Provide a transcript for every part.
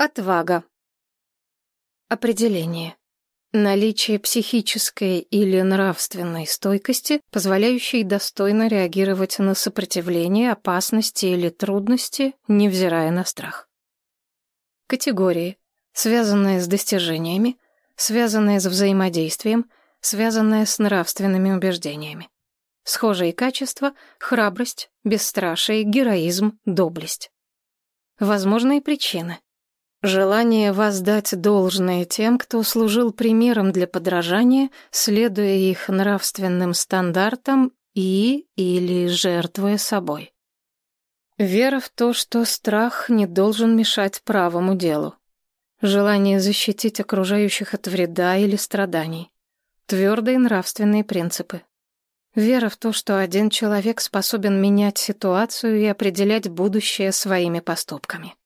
Отвага. Определение. Наличие психической или нравственной стойкости, позволяющей достойно реагировать на сопротивление, опасности или трудности, невзирая на страх. Категории. Связанные с достижениями, связанные с взаимодействием, связанные с нравственными убеждениями. Схожие качества — храбрость, бесстрашие, героизм, доблесть. Возможные причины. Желание воздать должное тем, кто служил примером для подражания, следуя их нравственным стандартам и или жертвуя собой. Вера в то, что страх не должен мешать правому делу. Желание защитить окружающих от вреда или страданий. Твердые нравственные принципы. Вера в то, что один человек способен менять ситуацию и определять будущее своими поступками.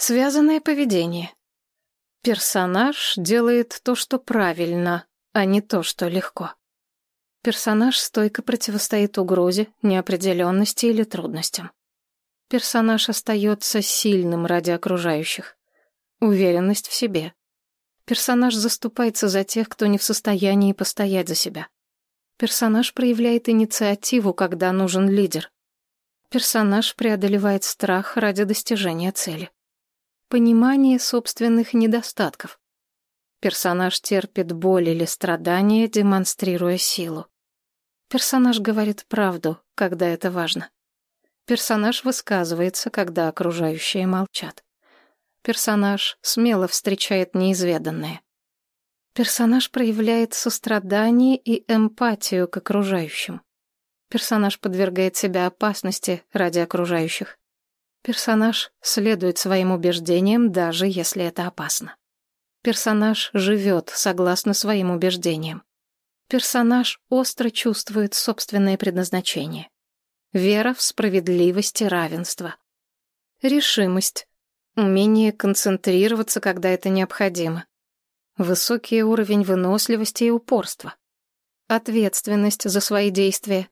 Связанное поведение. Персонаж делает то, что правильно, а не то, что легко. Персонаж стойко противостоит угрозе, неопределенности или трудностям. Персонаж остается сильным ради окружающих. Уверенность в себе. Персонаж заступается за тех, кто не в состоянии постоять за себя. Персонаж проявляет инициативу, когда нужен лидер. Персонаж преодолевает страх ради достижения цели понимание собственных недостатков. Персонаж терпит боль или страдания, демонстрируя силу. Персонаж говорит правду, когда это важно. Персонаж высказывается, когда окружающие молчат. Персонаж смело встречает неизведанное. Персонаж проявляет сострадание и эмпатию к окружающим. Персонаж подвергает себя опасности ради окружающих. Персонаж следует своим убеждениям, даже если это опасно. Персонаж живет согласно своим убеждениям. Персонаж остро чувствует собственное предназначение. Вера в справедливость и равенство. Решимость. Умение концентрироваться, когда это необходимо. Высокий уровень выносливости и упорства. Ответственность за свои действия.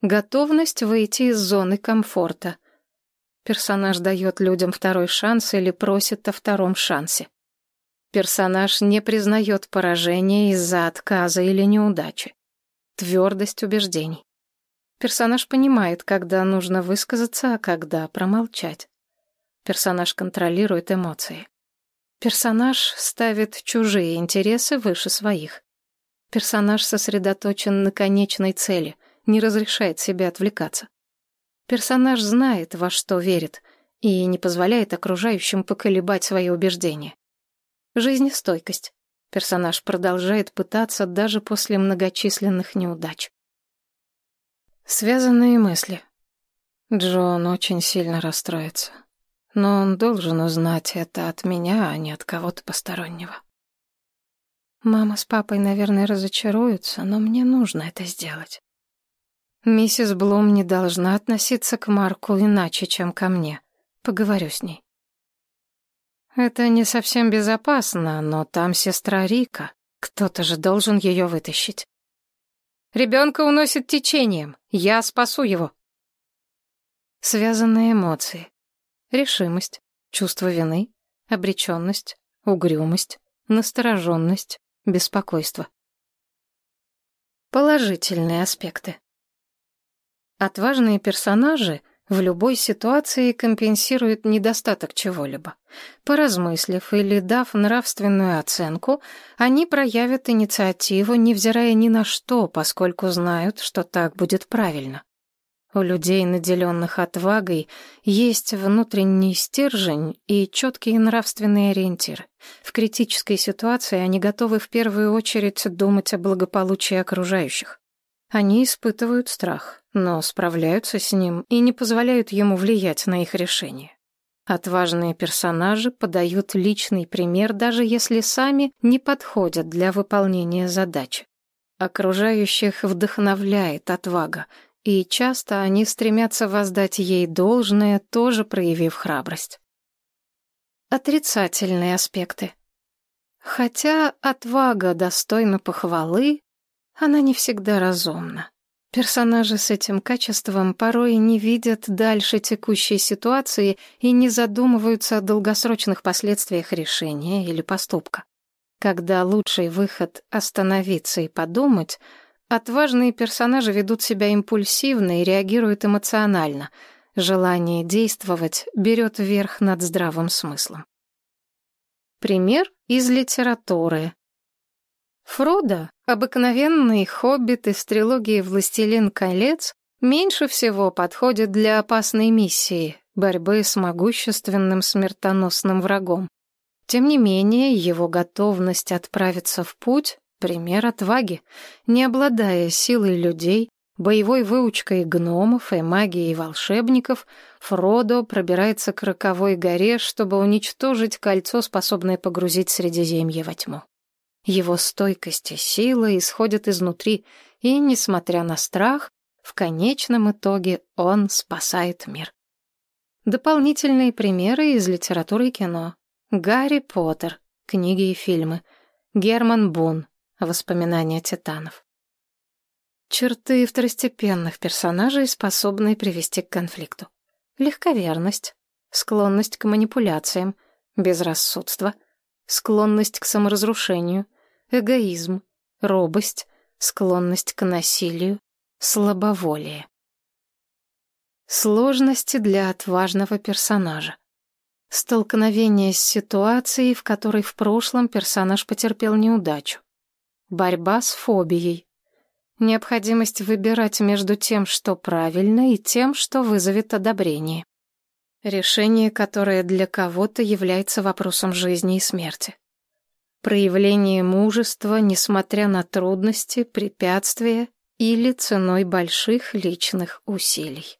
Готовность выйти из зоны комфорта. Персонаж дает людям второй шанс или просит о втором шансе. Персонаж не признает поражения из-за отказа или неудачи. Твердость убеждений. Персонаж понимает, когда нужно высказаться, а когда промолчать. Персонаж контролирует эмоции. Персонаж ставит чужие интересы выше своих. Персонаж сосредоточен на конечной цели, не разрешает себе отвлекаться. Персонаж знает, во что верит, и не позволяет окружающим поколебать свои убеждения. Жизнестойкость. Персонаж продолжает пытаться даже после многочисленных неудач. Связанные мысли. Джон очень сильно расстроится. Но он должен узнать это от меня, а не от кого-то постороннего. Мама с папой, наверное, разочаруются, но мне нужно это сделать. Миссис Блум не должна относиться к Марку иначе, чем ко мне. Поговорю с ней. Это не совсем безопасно, но там сестра Рика. Кто-то же должен ее вытащить. Ребенка уносит течением. Я спасу его. Связанные эмоции. Решимость, чувство вины, обреченность, угрюмость, настороженность, беспокойство. Положительные аспекты. Отважные персонажи в любой ситуации компенсируют недостаток чего-либо. Поразмыслив или дав нравственную оценку, они проявят инициативу, невзирая ни на что, поскольку знают, что так будет правильно. У людей, наделенных отвагой, есть внутренний стержень и четкие нравственные ориентиры. В критической ситуации они готовы в первую очередь думать о благополучии окружающих. Они испытывают страх, но справляются с ним и не позволяют ему влиять на их решения. Отважные персонажи подают личный пример, даже если сами не подходят для выполнения задачи. Окружающих вдохновляет отвага, и часто они стремятся воздать ей должное, тоже проявив храбрость. Отрицательные аспекты. Хотя отвага достойна похвалы, она не всегда разумна. Персонажи с этим качеством порой не видят дальше текущей ситуации и не задумываются о долгосрочных последствиях решения или поступка. Когда лучший выход — остановиться и подумать, отважные персонажи ведут себя импульсивно и реагируют эмоционально. Желание действовать берет верх над здравым смыслом. Пример из литературы. Фродо, обыкновенный хоббит из трилогии «Властелин колец», меньше всего подходит для опасной миссии — борьбы с могущественным смертоносным врагом. Тем не менее, его готовность отправиться в путь — пример отваги. Не обладая силой людей, боевой выучкой гномов и магией волшебников, Фродо пробирается к роковой горе, чтобы уничтожить кольцо, способное погрузить Средиземье во тьму. Его стойкость и сила исходят изнутри, и, несмотря на страх, в конечном итоге он спасает мир. Дополнительные примеры из литературы и кино. Гарри Поттер, книги и фильмы. Герман Бун, воспоминания титанов. Черты второстепенных персонажей, способные привести к конфликту. Легковерность, склонность к манипуляциям, безрассудство, склонность к саморазрушению, эгоизм, робость, склонность к насилию, слабоволие. Сложности для отважного персонажа. Столкновение с ситуацией, в которой в прошлом персонаж потерпел неудачу. Борьба с фобией. Необходимость выбирать между тем, что правильно, и тем, что вызовет одобрение. Решение, которое для кого-то является вопросом жизни и смерти проявление мужества, несмотря на трудности, препятствия или ценой больших личных усилий.